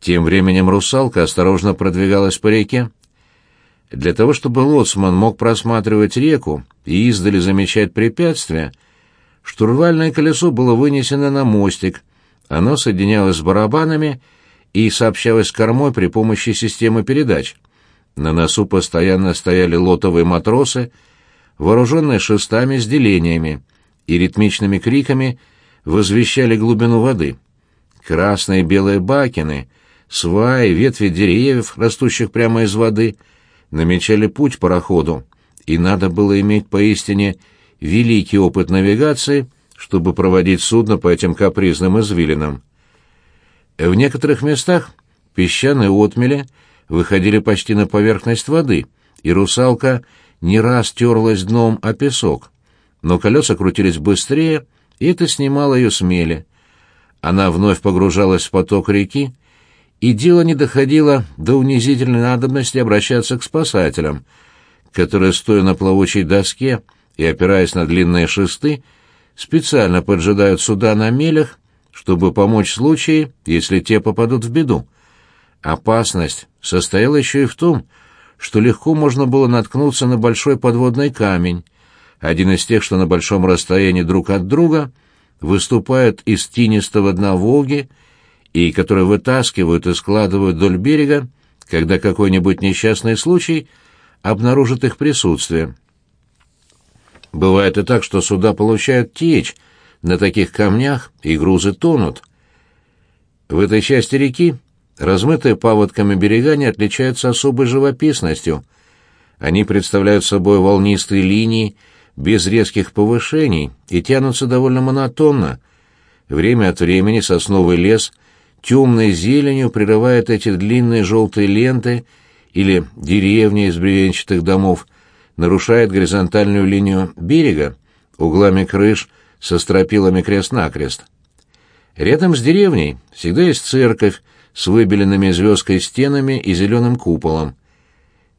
Тем временем русалка осторожно продвигалась по реке. Для того, чтобы лоцман мог просматривать реку и издали замечать препятствия, штурвальное колесо было вынесено на мостик, оно соединялось с барабанами и сообщалось с кормой при помощи системы передач. На носу постоянно стояли лотовые матросы, вооруженные шестами с делениями, и ритмичными криками возвещали глубину воды. Красные и белые бакины, сваи, ветви деревьев, растущих прямо из воды, намечали путь пароходу, и надо было иметь поистине великий опыт навигации, чтобы проводить судно по этим капризным извилинам. В некоторых местах песчаные отмели выходили почти на поверхность воды, и русалка не раз терлась дном о песок. Но колеса крутились быстрее, и это снимало ее с. Она вновь погружалась в поток реки, и дело не доходило до унизительной надобности обращаться к спасателям, которые, стоя на плавучей доске и опираясь на длинные шесты, специально поджидают суда на мелях, чтобы помочь в случае, если те попадут в беду. Опасность состояла еще и в том, что легко можно было наткнуться на большой подводный камень, один из тех, что на большом расстоянии друг от друга выступают из тинистого дна Волги и которые вытаскивают и складывают вдоль берега, когда какой-нибудь несчастный случай обнаружит их присутствие. Бывает и так, что суда получают течь на таких камнях, и грузы тонут. В этой части реки размытые паводками берега не отличаются особой живописностью. Они представляют собой волнистые линии без резких повышений и тянутся довольно монотонно. Время от времени сосновый лес темной зеленью прерывает эти длинные желтые ленты или деревни из бревенчатых домов, нарушает горизонтальную линию берега, углами крыш со стропилами крест-накрест. Рядом с деревней всегда есть церковь с выбеленными звездкой стенами и зеленым куполом.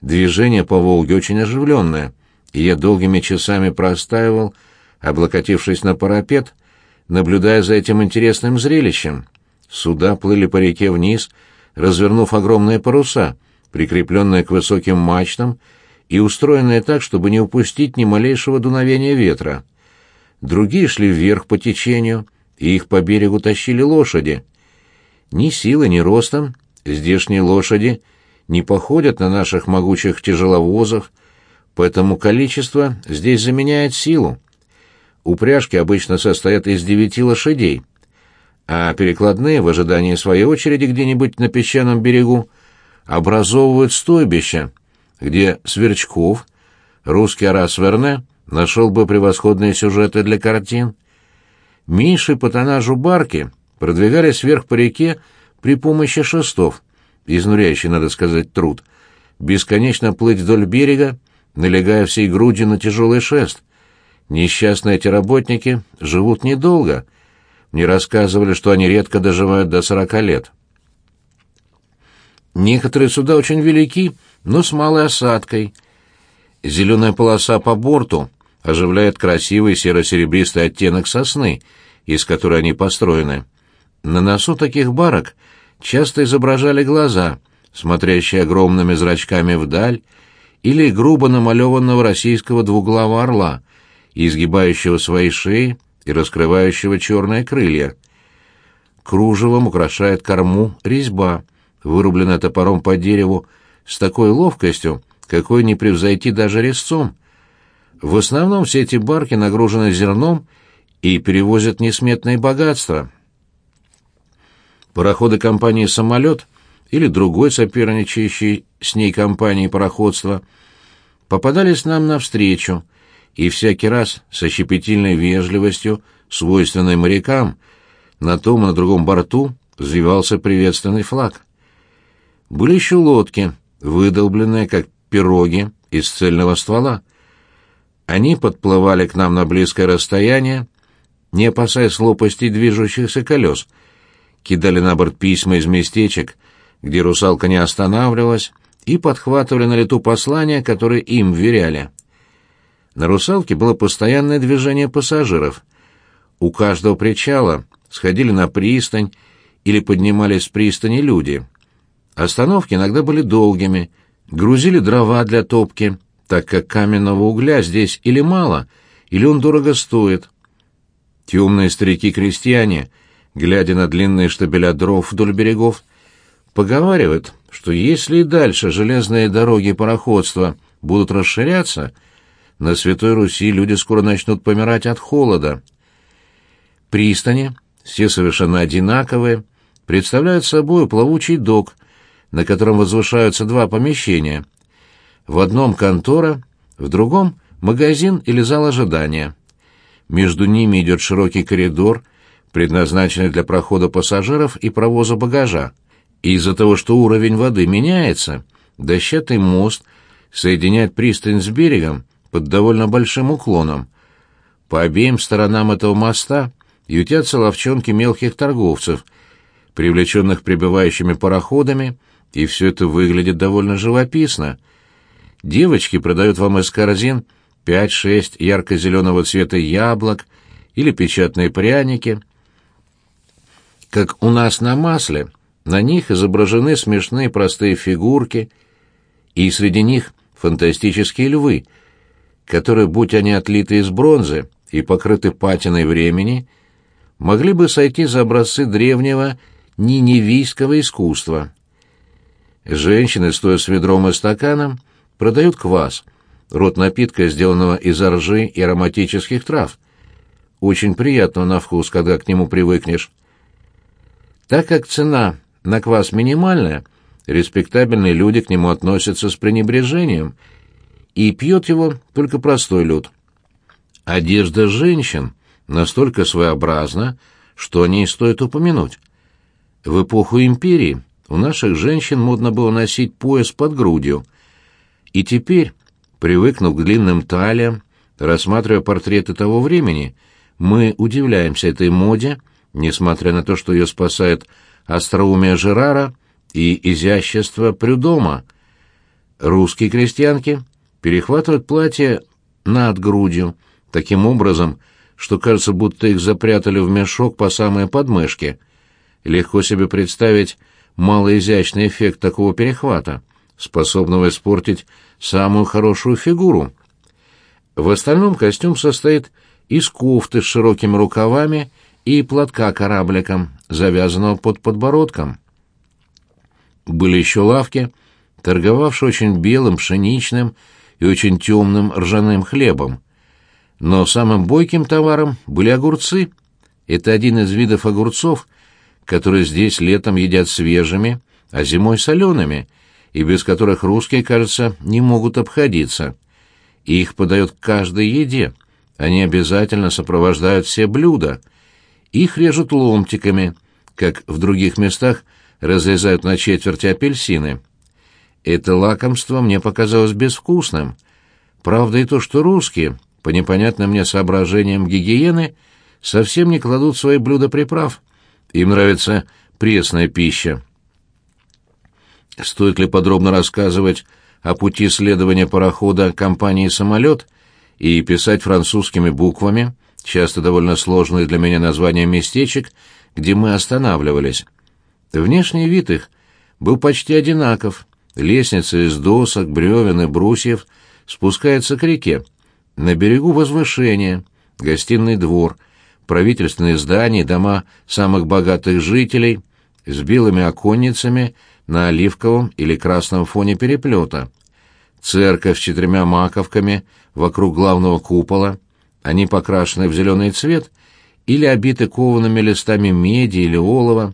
Движение по Волге очень оживленное, и я долгими часами простаивал, облокотившись на парапет, наблюдая за этим интересным зрелищем. Суда плыли по реке вниз, развернув огромные паруса, прикрепленные к высоким мачтам и устроенные так, чтобы не упустить ни малейшего дуновения ветра. Другие шли вверх по течению, и их по берегу тащили лошади. Ни силы, ни ростом здешние лошади не походят на наших могучих тяжеловозах, поэтому количество здесь заменяет силу. Упряжки обычно состоят из девяти лошадей, а перекладные, в ожидании своей очереди где-нибудь на песчаном берегу, образовывают стойбище, где Сверчков, русский Арас Верне, нашел бы превосходные сюжеты для картин. Миши по тоннажу барки продвигались вверх по реке при помощи шестов, изнуряющий, надо сказать, труд, бесконечно плыть вдоль берега, налегая всей грудью на тяжелый шест. Несчастные эти работники живут недолго. Мне рассказывали, что они редко доживают до сорока лет. Некоторые суда очень велики, но с малой осадкой. Зеленая полоса по борту оживляет красивый серо-серебристый оттенок сосны, из которой они построены. На носу таких барок часто изображали глаза, смотрящие огромными зрачками вдаль, или грубо намалеванного российского двуглавого орла, изгибающего свои шеи и раскрывающего черные крылья. Кружевом украшает корму резьба, вырубленная топором по дереву с такой ловкостью, какой не превзойти даже резцом. В основном все эти барки нагружены зерном и перевозят несметные богатства. Пароходы компании «Самолет» или другой соперничающей с ней компании пароходства попадались нам навстречу, и всякий раз со щепетильной вежливостью, свойственной морякам, на том и на другом борту взвивался приветственный флаг. Были еще лодки, выдолбленные, как пироги, из цельного ствола. Они подплывали к нам на близкое расстояние, не опасаясь лопастей движущихся колес, кидали на борт письма из местечек, где русалка не останавливалась, и подхватывали на лету послания, которые им вверяли. На «Русалке» было постоянное движение пассажиров. У каждого причала сходили на пристань или поднимались с пристани люди. Остановки иногда были долгими, грузили дрова для топки, так как каменного угля здесь или мало, или он дорого стоит. Темные старики-крестьяне, глядя на длинные штабеля дров вдоль берегов, поговаривают, что если и дальше железные дороги пароходства будут расширяться, на Святой Руси люди скоро начнут помирать от холода. Пристани, все совершенно одинаковые, представляют собой плавучий док, на котором возвышаются два помещения. В одном контора, в другом — магазин или зал ожидания. Между ними идет широкий коридор, предназначенный для прохода пассажиров и провоза багажа. Из-за того, что уровень воды меняется, дощатый мост соединяет пристань с берегом под довольно большим уклоном. По обеим сторонам этого моста ютятся ловчонки мелких торговцев, привлеченных прибывающими пароходами, и все это выглядит довольно живописно. Девочки продают вам из корзин пять-шесть ярко-зеленого цвета яблок или печатные пряники. Как у нас на масле, на них изображены смешные простые фигурки, и среди них фантастические львы, которые, будь они отлиты из бронзы и покрыты патиной времени, могли бы сойти за образцы древнего ниневийского искусства. Женщины, стоя с ведром и стаканом, продают квас, род напитка, сделанного из ржи и ароматических трав. Очень приятно на вкус, когда к нему привыкнешь. Так как цена на квас минимальная, респектабельные люди к нему относятся с пренебрежением, и пьет его только простой люд. Одежда женщин настолько своеобразна, что о ней стоит упомянуть. В эпоху империи у наших женщин модно было носить пояс под грудью, и теперь, привыкнув к длинным талиям, рассматривая портреты того времени, мы удивляемся этой моде, несмотря на то, что ее спасает остроумие Жерара и изящество Прюдома. Русские крестьянки перехватывают платье над грудью, таким образом, что кажется, будто их запрятали в мешок по самые подмышки. Легко себе представить малоизящный эффект такого перехвата, способного испортить самую хорошую фигуру. В остальном костюм состоит из кофты с широкими рукавами и платка корабликом, завязанного под подбородком. Были еще лавки, торговавшие очень белым, пшеничным и очень темным ржаным хлебом. Но самым бойким товаром были огурцы. Это один из видов огурцов, которые здесь летом едят свежими, а зимой солеными, и без которых русские, кажется, не могут обходиться. Их подают к каждой еде. Они обязательно сопровождают все блюда — их режут ломтиками, как в других местах разрезают на четверти апельсины. Это лакомство мне показалось безвкусным. Правда и то, что русские, по непонятным мне соображениям гигиены, совсем не кладут свои блюда приправ. Им нравится пресная пища. Стоит ли подробно рассказывать о пути следования парохода компании «Самолет» и писать французскими буквами — часто довольно сложные для меня названия местечек, где мы останавливались. Внешний вид их был почти одинаков. Лестница из досок, бревен и брусьев спускается к реке. На берегу возвышение, гостиный двор, правительственные здания, дома самых богатых жителей с белыми оконницами на оливковом или красном фоне переплета. Церковь с четырьмя маковками вокруг главного купола — они покрашены в зеленый цвет или обиты коваными листами меди или олова.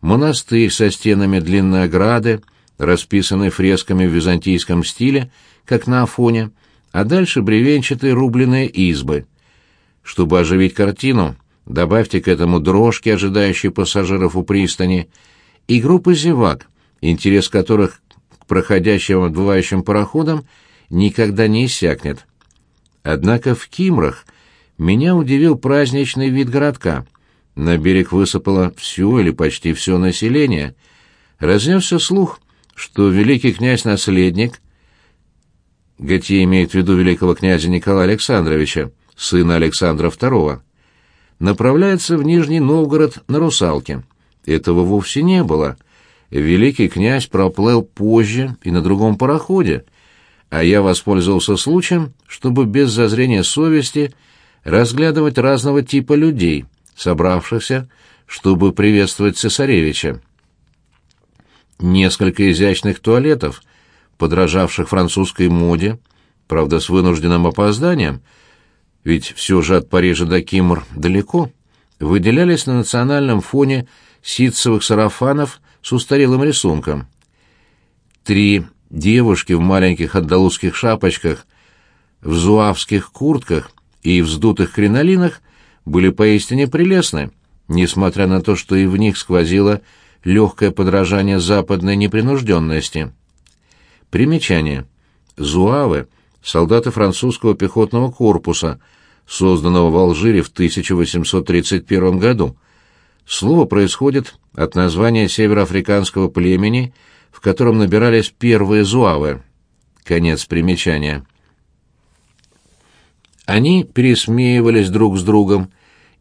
Монастырь со стенами длинной ограды, расписанный фресками в византийском стиле, как на Афоне, а дальше бревенчатые рубленые избы. Чтобы оживить картину, добавьте к этому дрожки, ожидающие пассажиров у пристани, и группы зевак, интерес которых к проходящим отбывающим пароходам никогда не иссякнет. Однако в Кимрах меня удивил праздничный вид городка. На берег высыпало все или почти все население. Разнесся слух, что великий князь-наследник, Готье имеет в виду великого князя Николая Александровича, сына Александра II, направляется в Нижний Новгород на русалке. этого вовсе не было. Великий князь проплыл позже и на другом пароходе, а я воспользовался случаем, чтобы без зазрения совести разглядывать разного типа людей, собравшихся, чтобы приветствовать цесаревича. Несколько изящных туалетов, подражавших французской моде, правда, с вынужденным опозданием, ведь все же от Парижа до Кимр далеко, выделялись на национальном фоне ситцевых сарафанов с устарелым рисунком. Три девушки в маленьких андалузских шапочках, в зуавских куртках и вздутых кринолинах были поистине прелестны, несмотря на то, что и в них сквозило легкое подражание западной непринужденности. Примечание. Зуавы — солдаты французского пехотного корпуса, созданного в Алжире в 1831 году. Слово происходит от названия североафриканского племени, в котором набирались первые зуавы. Конец примечания. Они пересмеивались друг с другом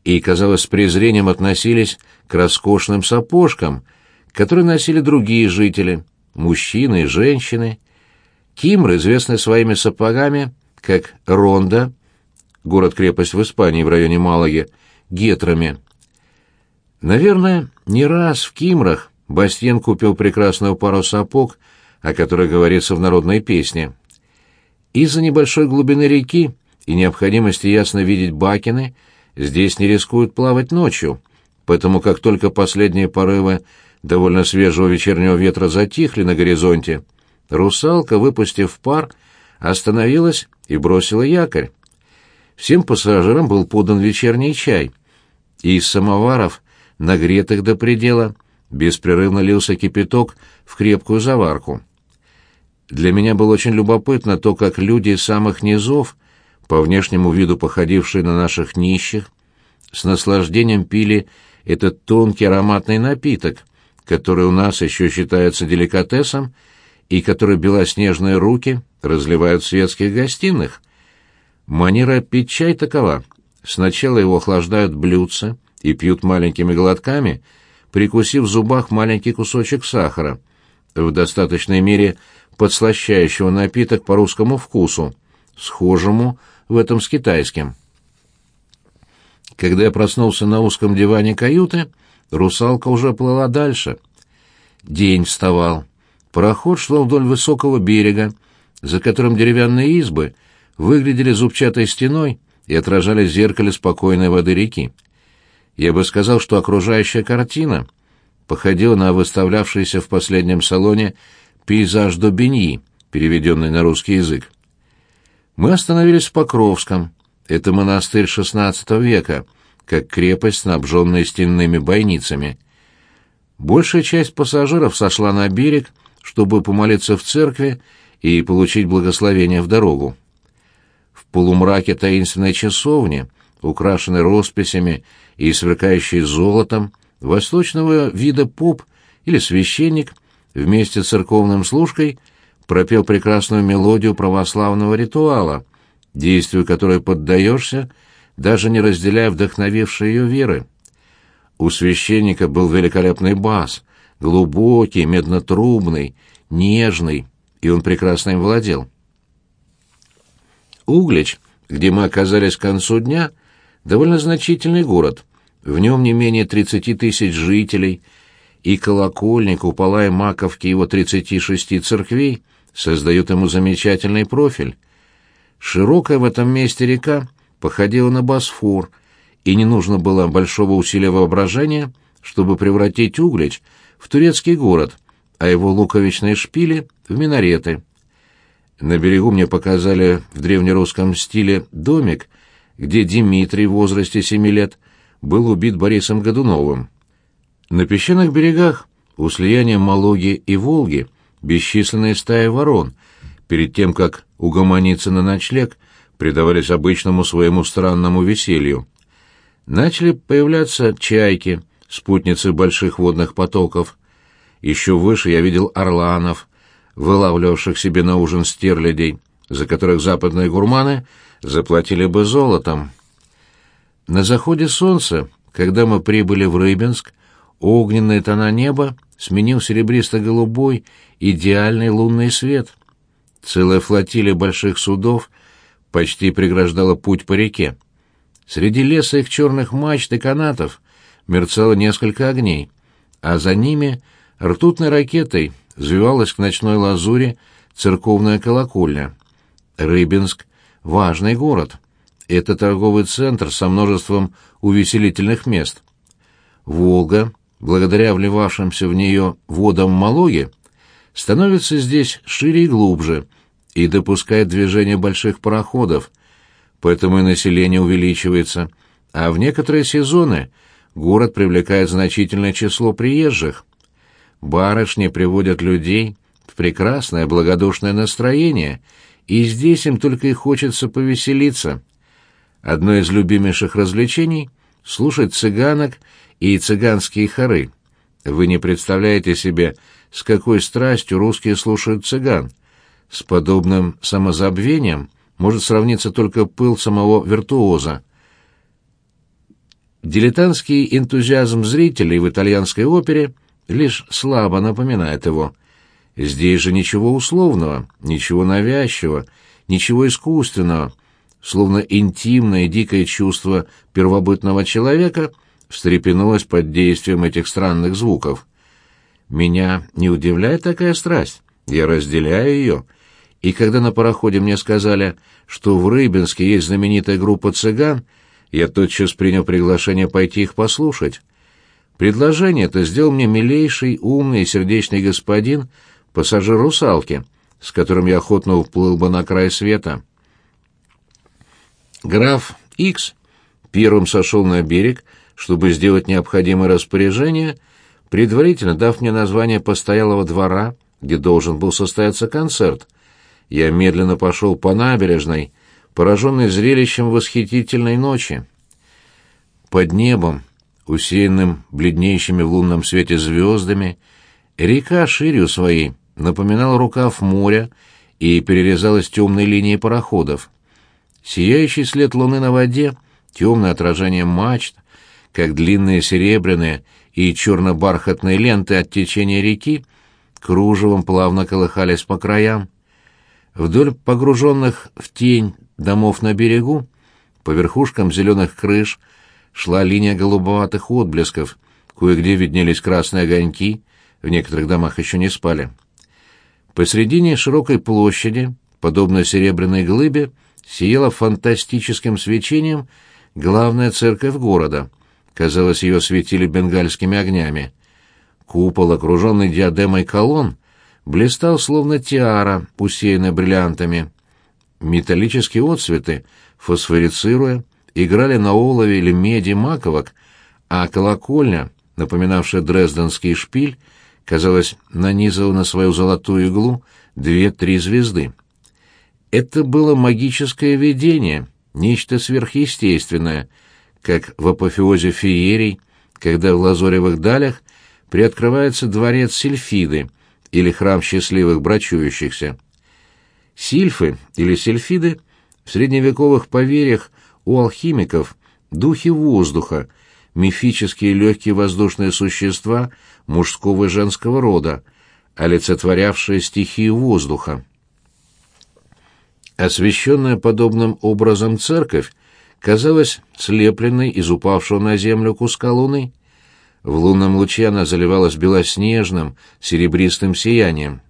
и, казалось, с презрением относились к роскошным сапожкам, которые носили другие жители, мужчины и женщины. Кимр известны своими сапогами, как Ронда, город-крепость в Испании в районе Малаги, гетрами. Наверное, не раз в Кимрах Бастьен купил прекрасную пару сапог, о которой говорится в народной песне. Из-за небольшой глубины реки и необходимости ясно видеть бакины здесь не рискуют плавать ночью, поэтому как только последние порывы довольно свежего вечернего ветра затихли на горизонте, русалка, выпустив пар, остановилась и бросила якорь. Всем пассажирам был подан вечерний чай, и из самоваров, нагретых до предела, беспрерывно лился кипяток в крепкую заварку. Для меня было очень любопытно то, как люди из самых низов, по внешнему виду походившие на наших нищих, с наслаждением пили этот тонкий ароматный напиток, который у нас еще считается деликатесом и который белоснежные руки разливают в светских гостиных. Манера пить чай такова. Сначала его охлаждают блюдце и пьют маленькими глотками, прикусив в зубах маленький кусочек сахара, в достаточной мере подслащающего напиток по русскому вкусу, схожему в этом с китайским. Когда я проснулся на узком диване каюты, русалка уже плыла дальше. День вставал. Пароход шел вдоль высокого берега, за которым деревянные избы выглядели зубчатой стеной и отражали в зеркале спокойной воды реки. Я бы сказал, что окружающая картина походила на выставлявшийся в последнем салоне пейзаж Добиньи, переведенный на русский язык. Мы остановились в Покровском. Это монастырь XVI века, как крепость, снабженная стенными бойницами. Большая часть пассажиров сошла на берег, чтобы помолиться в церкви и получить благословение в дорогу. В полумраке таинственной часовни, украшенной росписями и сверкающей золотом, восточного вида поп или священник вместе с церковным служкой – пропел прекрасную мелодию православного ритуала, действию которой поддаешься, даже не разделяя вдохновившей ее веры. У священника был великолепный бас, глубокий, меднотрубный, нежный, и он прекрасно им владел. Углич, где мы оказались к концу дня, довольно значительный город. В нем не менее 30 тысяч жителей, и колокольни, купола и маковки его 36 церквей создают ему замечательный профиль. Широкая в этом месте река походила на Босфор, и не нужно было большого усилия воображения, чтобы превратить Углич в турецкий город, а его луковичные шпили — в минареты. На берегу мне показали в древнерусском стиле домик, где Дмитрий в возрасте семи лет был убит Борисом Годуновым. На песчаных берегах, у слияния Малуги и Волги, бесчисленные стаи ворон, перед тем, как угомониться на ночлег, предавались обычному своему странному веселью. Начали появляться чайки, спутницы больших водных потоков. Еще выше я видел орланов, вылавливавших себе на ужин стерлядей, за которых западные гурманы заплатили бы золотом. На заходе солнца, когда мы прибыли в Рыбинск, Огненные тона неба сменил серебристо-голубой идеальный лунный свет. Целая флотилия больших судов почти преграждала путь по реке. Среди леса их черных мачт и канатов мерцало несколько огней, а за ними ртутной ракетой взвивалась к ночной лазури церковная колокольня. Рыбинск — важный город. Это торговый центр со множеством увеселительных мест. Волга, благодаря вливавшимся в нее водам Малоги, становится здесь шире и глубже и допускает движение больших пароходов, поэтому и население увеличивается, а в некоторые сезоны город привлекает значительное число приезжих. Барышни приводят людей в прекрасное благодушное настроение, и здесь им только и хочется повеселиться. Одно из любимейших развлечений — слушать цыганок и цыганские хоры. Вы не представляете себе, с какой страстью русские слушают цыган. С подобным самозабвением может сравниться только пыл самого виртуоза. Дилетантский энтузиазм зрителей в итальянской опере лишь слабо напоминает его. Здесь же ничего условного, ничего навязчивого, ничего искусственного, словно интимное дикое чувство первобытного человека — встрепенулась под действием этих странных звуков. Меня не удивляет такая страсть, я разделяю ее. И когда на пароходе мне сказали, что в Рыбинске есть знаменитая группа цыган, я тотчас принял приглашение пойти их послушать. Предложение это сделал мне милейший, умный и сердечный господин, пассажир русалки, с которым я охотно уплыл бы на край света. Граф Икс первым сошел на берег, чтобы сделать необходимое распоряжение, предварительно дав мне название постоялого двора, где должен был состояться концерт. Я медленно пошел по набережной, пораженный зрелищем восхитительной ночи. Под небом, усеянным бледнеющими в лунном свете звездами, река ширью своей напоминала рукав моря и перерезалась темной линией пароходов. Сияющий след луны на воде, темное отражение мачт, как длинные серебряные и черно-бархатные ленты от течения реки кружевом плавно колыхались по краям. Вдоль погруженных в тень домов на берегу, по верхушкам зеленых крыш, шла линия голубоватых отблесков, кое-где виднелись красные огоньки, в некоторых домах еще не спали. Посредине широкой площади, подобно серебряной глыбе, сияла фантастическим свечением главная церковь города — Казалось, ее светили бенгальскими огнями. Купол, окруженный диадемой колонн, блистал словно тиара, усеянная бриллиантами. Металлические отцветы, фосфорицируя, играли на олове или меди маковок, а колокольня, напоминавшая дрезденский шпиль, казалось, нанизывала на свою золотую иглу две-три звезды. Это было магическое видение, нечто сверхъестественное — как в апофеозе феерий, когда в лазоревых далях приоткрывается дворец Сильфиды или храм счастливых брачующихся. Сильфы или сильфиды в средневековых поверьях у алхимиков духи воздуха, мифические легкие воздушные существа мужского и женского рода, олицетворявшие стихию воздуха. Освященная подобным образом церковь казалась слепленной из упавшего на землю куска луны. В лунном луче она заливалась белоснежным, серебристым сиянием.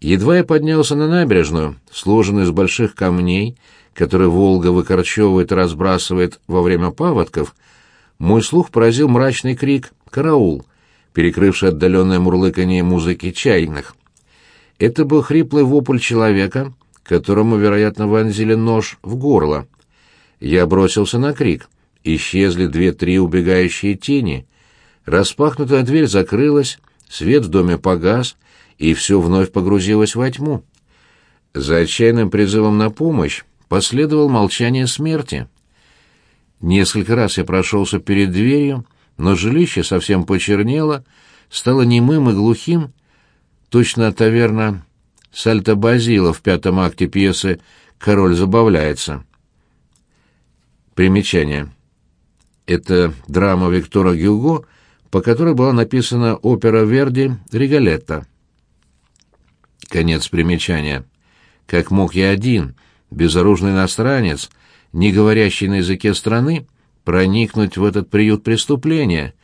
Едва я поднялся на набережную, сложенную из больших камней, которые Волга выкорчевывает и разбрасывает во время паводков, мой слух поразил мрачный крик «Караул!», перекрывший отдаленное мурлыканье музыки чайных. Это был хриплый вопль человека, которому, вероятно, вонзили нож в горло. Я бросился на крик. Исчезли две-три убегающие тени. Распахнутая дверь закрылась, свет в доме погас, и все вновь погрузилось во тьму. За отчаянным призывом на помощь последовал молчание смерти. Несколько раз я прошелся перед дверью, но жилище совсем почернело, стало немым и глухим, точно таверна Сальто Базила в пятом акте пьесы «Король забавляется». Примечание. Это драма Виктора Гюго, по которой была написана опера Верди «Риголетто». Конец примечания. Как мог я один, безоружный иностранец, не говорящий на языке страны, проникнуть в этот приют преступления,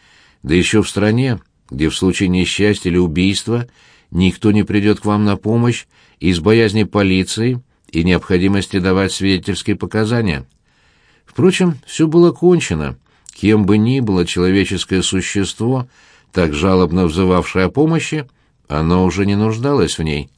да еще в стране, где в случае несчастья или убийства никто не придет к вам на помощь из боязни полиции и необходимости давать свидетельские показания. Впрочем, все было кончено. Кем бы ни было человеческое существо, так жалобно взывавшее о помощи, оно уже не нуждалось в ней.